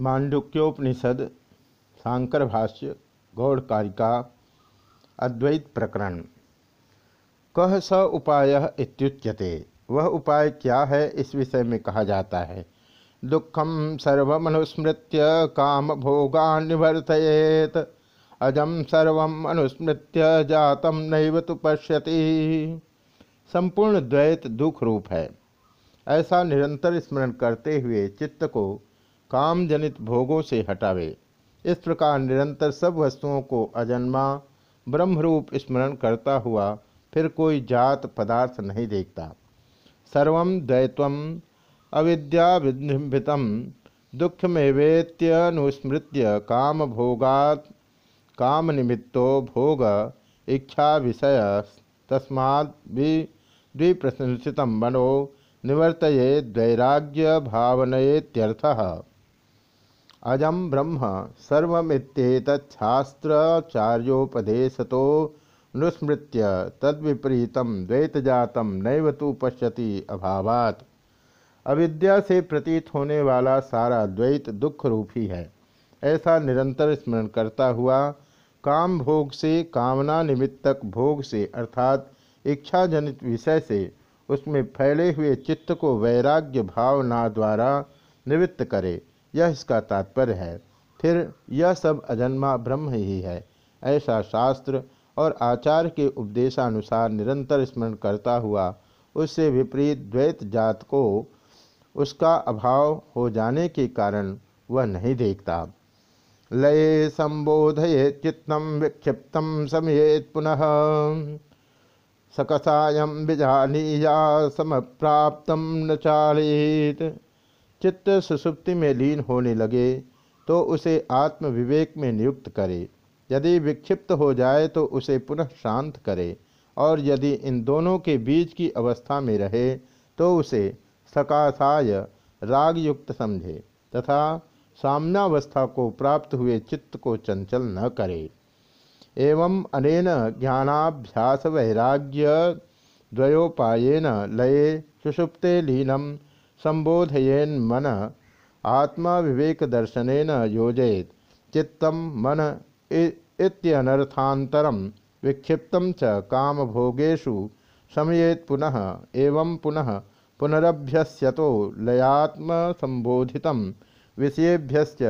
मांडुक्योपनिषद शांकर भाष्य गौड़ कारिका अद्वैत प्रकरण कह स उपाय इत्युच्यते। वह उपाय क्या है इस विषय में कहा जाता है। दुखम सर्वमनुस्मृत्य काम भोगा निवर्तयेत अजम सर्व अनुस्मृत्य जातम नैव तो पश्यति। संपूर्ण द्वैत दुख रूप है। ऐसा निरंतर स्मरण करते हुए चित्त को काम जनित भोगों से हटावे। इस प्रकार निरंतर सब वस्तुओं को अजन्मा, ब्रह्मरूप स्मरण करता हुआ फिर कोई जात पदार्थ नहीं देखता। सर्व द्वैत्व अविद्या विधित दुख में वेत्यनुस्मृत्य काम भोगात काम निमित्तो भोग इच्छा विषय तस्मा द्विप्रशंसित मनो निवर्तये द्वैराग्य भावनयेत्यर्थः अजम ब्रह्म सर्वमित्येतच्छास्त्राचार्योपदेशतो नुस्मृत्य तद्विपरीत द्वैतजात नैव तो पश्यति अभावात्। अविद्या से प्रतीत होने वाला सारा द्वैत दुख रूप ही। है ऐसा निरंतर स्मरण करता हुआ काम भोग से कामना निमित्तक भोग से अर्थात इच्छा जनित विषय से उसमें फैले हुए चित्त को वैराग्य भावना द्वारा निवृत्त करे। यह इसका तात्पर्य है। फिर यह सब अजन्मा ब्रह्म ही है। ऐसा शास्त्र और आचार के उपदेशानुसार निरंतर स्मरण करता हुआ उससे विपरीत द्वैत जात को उसका अभाव हो जाने के कारण वह नहीं देखता। लये संबोधये चित्तम विक्षिप्त समयेत पुनः। सकसायम बिजानीया समप्राप्त न चालित चित्त सुसुप्ति में लीन होने लगे तो उसे आत्म विवेक में नियुक्त करे। यदि विक्षिप्त हो जाए तो उसे पुनः शांत करे। और यदि इन दोनों के बीच की अवस्था में रहे तो उसे सकाशाय राग युक्त समझे, तथा साम्यावस्था को प्राप्त हुए चित्त को चंचल न करे। एवं अनेन ज्ञानाभ्यास वैराग्य द्वयोपायन लये सुषुप्ते लीनम संबोधयेन मन आत्मा विवेक दर्शन योजयेत। चित्त मन इत्यनर्थांतरम विक्षिप्त च काम भोगेशु समयेत पुनः, एवं पुनः पुनरभ्यस्यतो लयात्म संबोधित विषयेभ्यश्च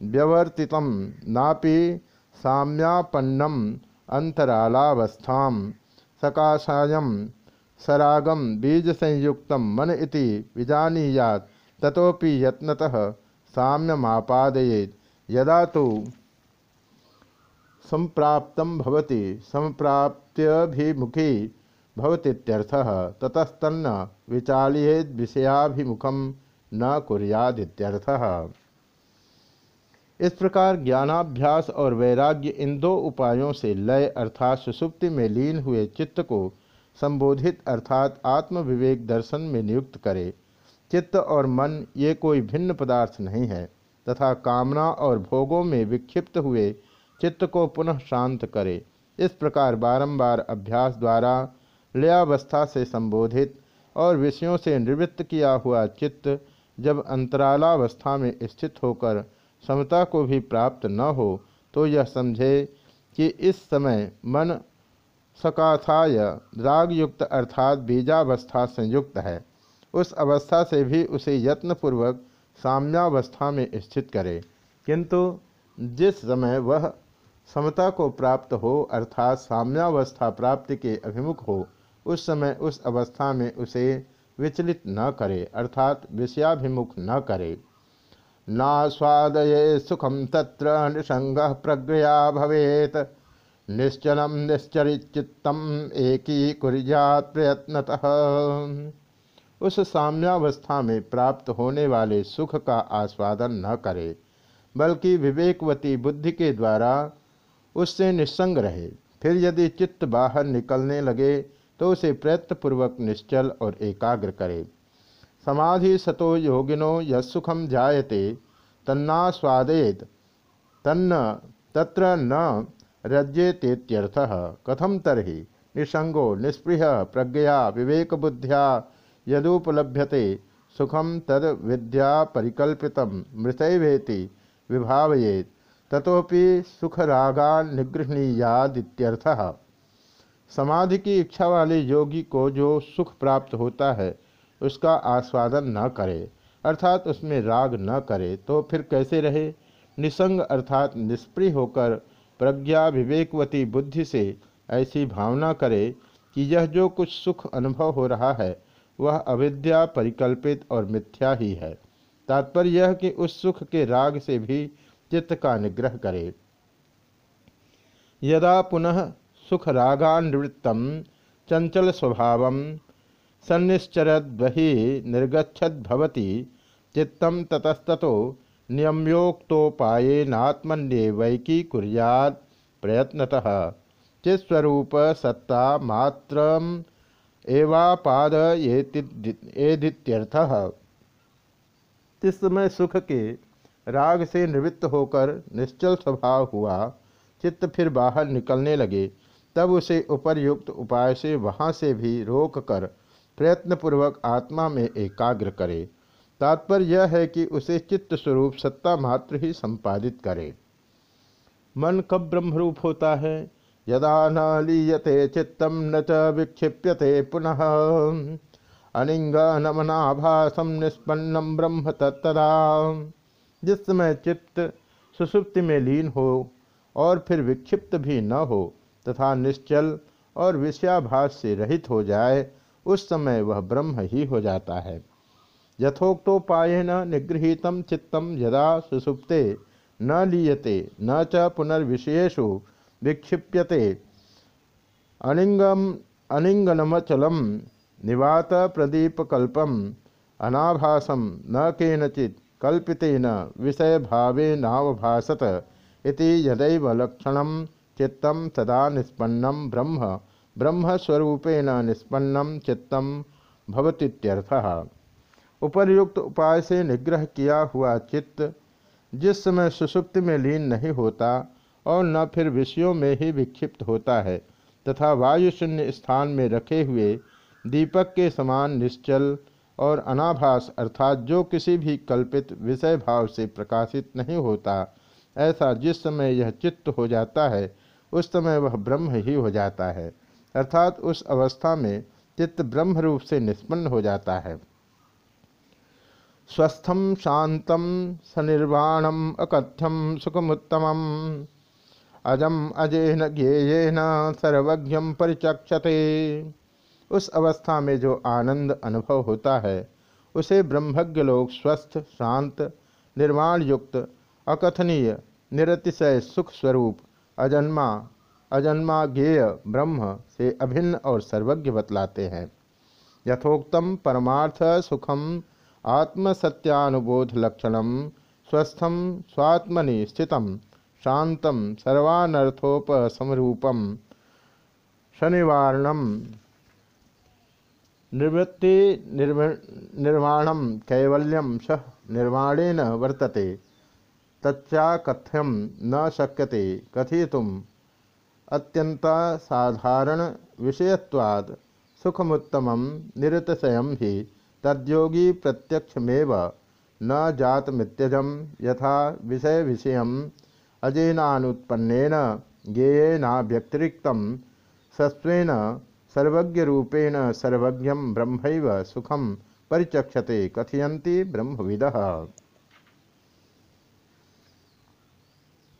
व्यवर्ति नापि साम्यापन्नम अंतरालावस्था सकाशायम सरागम बीज संयुक्त मन इति विजानीयात, ततोपि यत्नतः साम्यमापादयेत। यदा तो संप्राप्त भवति, संप्राप्त्यभिमुखी भवतीत्यर्थः, ततस्तन्न विचालयेद विषयाभिमुखम न कुरियादित्यर्थः। इस प्रकार ज्ञानाभ्यास और वैराग्य इन दो उपायों से लय अर्थात सुसुप्ति में लीन हुए चित्त को संबोधित अर्थात आत्म विवेक दर्शन में नियुक्त करे। चित्त और मन ये कोई भिन्न पदार्थ नहीं है, तथा कामना और भोगों में विक्षिप्त हुए चित्त को पुनः शांत करे। इस प्रकार बारंबार अभ्यास द्वारा लयावस्था से संबोधित और विषयों से निवृत्त किया हुआ चित्त जब अंतरालावस्था में स्थित होकर समता को भी प्राप्त न हो तो यह समझे कि इस समय मन सकाथाय रागयुक्त अर्थात बीजावस्था संयुक्त है। उस अवस्था से भी उसे यत्नपूर्वक साम्यावस्था में स्थित करे। किंतु जिस समय वह समता को प्राप्त हो अर्थात साम्यावस्था प्राप्ति के अभिमुख हो, उस समय उस अवस्था में उसे विचलित न करे, अर्थात विषयाभिमुख न करे। नास्वादये सुखम तत्र निसंग प्रज्ञया भवेत। निश्चलम निश्चरिचित्तम एक कुरिजात प्रयत्नतः। उस साम्यावस्था में प्राप्त होने वाले सुख का आस्वादन न करे, बल्कि विवेकवती बुद्धि के द्वारा उससे निस्संग रहे। फिर यदि चित्त बाहर निकलने लगे तो उसे प्रयत्नपूर्वक निश्चल और एकाग्र करे। समाधि सतो योगिनो यസുखम जायते तन्ना स्वादेत तन्न, तत्र न रज्येतेत्यर्थ कथम तरी निसंगो निस्पृह, प्रज्ञया विवेक बुद्ध्या यदुपलभ्यते। सुखम तद विद्या परिकल्पित मृतवेति विभावयेत। तथोपि सुखरागा निगृहणीयादित्यर्थ समाधि की इच्छा वाले योगी को जो सुख प्राप्त होता है, उसका आस्वादन न करे। अर्थात उसमें राग न करे तो फिर कैसे रहे? निसंग अर्थात निष्प्रिय होकर प्रज्ञा विवेकवती बुद्धि से ऐसी भावना करे कि यह जो कुछ सुख अनुभव हो रहा है, वह अविद्या परिकल्पित और मिथ्या ही है। तात्पर्य यह कि उस सुख के राग से भी चित्त का निग्रह करे। यदा पुनः सुख रागान्वृत्तम चंचल स्वभाव सन्निश्चरद्वि निर्गछद्भवती चित्तम ततस्तो नियम्योक्तोपायेनात्मन्येवैकी कुर्यात् प्रयत्नतः। चित्स्वरूप सत्ता मात्र एवापादयेदित्यर्थः इस समय सुख के राग से निवृत्त होकर निश्चल स्वभाव हुआ। चित्त फिर बाहर निकलने लगे। तब उसे उपरयुक्त उपाय से वहाँ से भी रोक कर प्रयत्नपूर्वक आत्मा में एकाग्र करे। तात्पर्य यह है कि उसे चित्त स्वरूप सत्ता मात्र ही संपादित करे। मन कब ब्रह्मरूप होता है? यदा न लीयते चित्तम न च विक्षिप्यते पुनः। अनिंग नमनाभासम निष्पन्नम ब्रह्म तत्तदा। जिस समय चित्त सुसुप्ति में लीन हो और फिर विक्षिप्त भी न हो तथा निश्चल और विषयाभास से रहित हो जाए, उस समय वह ब्रह्म ही हो जाता है। यथोक्तोपायन निगृहीत चित्तम यदा सुसुप्ते। न लीयते, न च पुनर्विषयेशु विक्षिप्यते। अनिंगम अनिंगनमचलम निवात प्रदीपकल्पम अनाभासम न केनचित कल्पितेन विषय भावेनावभासत इति यदैव लक्षणम चित्तम सदा ब्रह्म, ब्रह्मस्वरूपेण निष्पन्नम चित्तम भवतीत्यर्थः। उपर्युक्त उपाय से निग्रह किया हुआ चित्त जिस समय सुसुप्ति में लीन नहीं होता और न फिर विषयों में ही विक्षिप्त होता है, तथा वायु शून्य स्थान में रखे हुए दीपक के समान निश्चल और अनाभास अर्थात जो किसी भी कल्पित विषय भाव से प्रकाशित नहीं होता, ऐसा जिस समय यह चित्त हो जाता है, उस समय वह ब्रह्म ही हो जाता है, अर्थात उस अवस्था में चित्त ब्रह्म रूप से निष्पन्न हो जाता है। स्वस्थम शांतम सनिर्वाणम अकथ्यम सुखमुत्तम अजम अजेन ज्ञेयन सर्वज्ञम परिचक्षते। उस अवस्था में जो आनंद अनुभव होता है, उसे ब्रह्मज्ञ लोग स्वस्थ, शांत निर्माण युक्त अकथनीय, निरतिशय सुख स्वरूप, अजन्मा अजन्मा ज्ञेय ब्रह्म से अभिन्न और सर्वज्ञ बतलाते हैं। यथोक्तम परमार्थ सुखम आत्मसत्यानुबोध लक्षणम स्वस्थम स्वात्मनि स्थितम शांतम सर्वानर्थोपसमरूपम शनिवारणम निवृत्ति निर्माण कैवल्यम सह निर्माणेन वर्तते तच्चाकथ्यम न शक्यते, कथितुम अत्यंता साधारण विषयत्वाद सुखमुत्तम निरतशय ही तद्योगी प्रत्यक्षमेव न जातमित्यजम यथा विषय विषय अजेनानुत्पन्नेन ज्ञेयेनाव्यतिरिक्त सस्वेन सर्वज्ञ रूपेण सर्वज्ञ ब्रह्म सुखम परिचक्षते कथयन्ति ब्रह्मविद।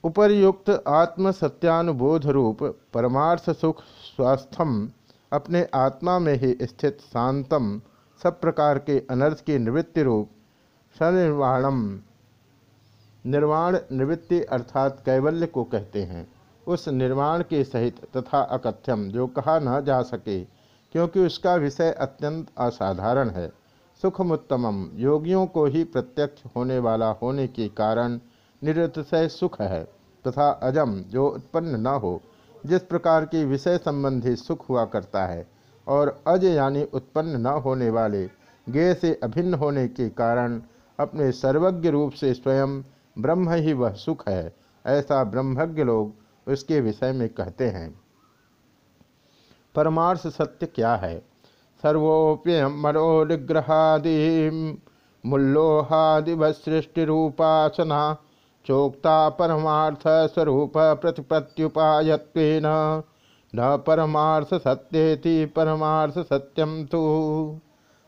उपर्युक्त आत्मसत्यानुबोध रूप परमार्थ सुख स्वास्थम अपने आत्मा में ही स्थित शांतम सब प्रकार के अनर्थ की निवृत्ति रूप, सनिर्वाणम, निर्वाण निवृत्ति अर्थात कैवल्य को कहते हैं। उस निर्माण के सहित तथा अकथ्यम, जो कहा न जा सके, क्योंकि उसका विषय अत्यंत असाधारण है। सुखमुत्तमम, योगियों को ही प्रत्यक्ष होने वाला होने के कारण निरतिशय सुख है, तथा अजम, जो उत्पन्न न हो, जिस प्रकार की विषय संबंधी सुख हुआ करता है और अज यानी उत्पन्न न होने वाले गे से अभिन्न होने के कारण अपने सर्वज्ञ रूप से स्वयं ब्रह्म ही वह सुख है, ऐसा ब्रह्मज्ञ लोग उसके विषय में कहते हैं। परमार्थ सत्य क्या है? सर्वोप्य मनो निग्रहादि मुल्लोहादिवसृष्टिरूपासना चोक्ता परमार्थ स्वरूप प्रतिपत्युपायत्वेन। न परमार्थ सत्येति परमार्थ सत्यम तो।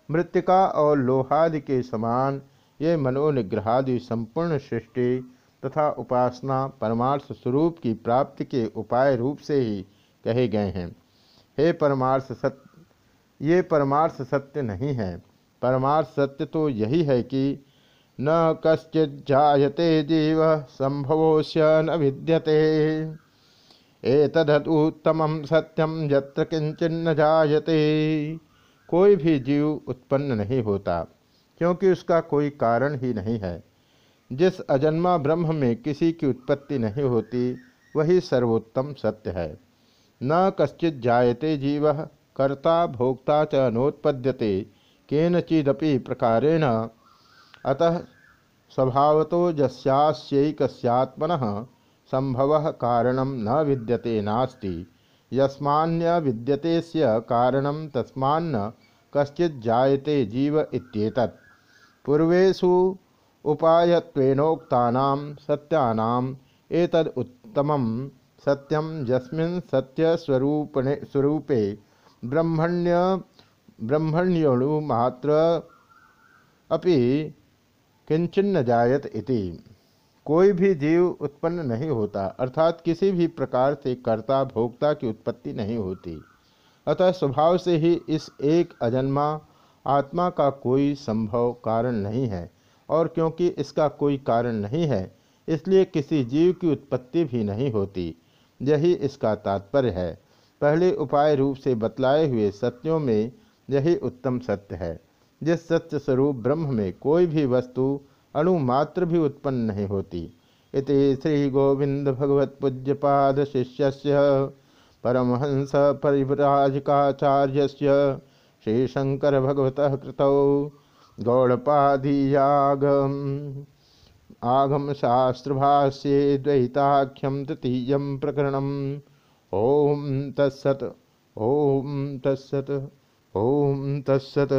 मृतिका और लोहादि के समान ये मनोनिग्रहादि संपूर्ण सृष्टि तथा उपासना परमार्थ स्वरूप की प्राप्ति के उपाय रूप से ही कहे गए हैं। हे परमार्थ सत्य ये परमार्थ सत्य नहीं है। परमार्थ सत्य तो यही है कि न कश्चित जायते जीव संभवोश्य न विद्यते। एतदुत्तम सत्यम यत्र किंचन जायते। कोई भी जीव उत्पन्न नहीं होता, क्योंकि उसका कोई कारण ही नहीं है। जिस अजन्मा ब्रह्म में किसी की उत्पत्ति नहीं होती, वही सर्वोत्तम सत्य है। न कश्चित जायते जीव, कर्ता भोक्ता च नोत्पद्यते, केनचिदपि प्रकारेण। अतः स्वभावतो जस्यास्यैकस्यात्मन संभव कारण न विद्यते नास्ति। यस्मान्य विद्यते कारण तस्मान्न कश्चित जायते जीव इत्येतत्। पूर्वेषु उपायत्वेनोक्तानां सत्यानाम् एतद् उत्तमं सत्यम यस्मिन् सत्यस्वरूपणे स्वरूपे ब्रह्मण्य ब्रह्मण्यणु मात्र अपि किंचन जायत इति। कोई भी जीव उत्पन्न नहीं होता, अर्थात किसी भी प्रकार से कर्ता, भोक्ता की उत्पत्ति नहीं होती। अतः स्वभाव से ही इस एक अजन्मा, आत्मा का कोई संभव कारण नहीं है, और क्योंकि इसका कोई कारण नहीं है, इसलिए किसी जीव की उत्पत्ति भी नहीं होती। यही इसका तात्पर्य है। पहले उपाय रूप से बतलाए हुए सत्यों में यही उत्तम सत्य है। जिस सत्य स्वरूप ब्रह्म में कोई भी वस्तु अणु मात्र भी उत्पन्न नहीं होती। इति श्री गोविंद भगवत पूज्यपाद शिष्य परमहंस परिव्राजकाचार्य श्री शंकर भगवत कृतौ गौड़पादीयागम। आगम शास्त्रभाष्ये द्वैताख्यम तृतीय प्रकरण ओम तत्सत ओम तत्सत ओम तत्सत।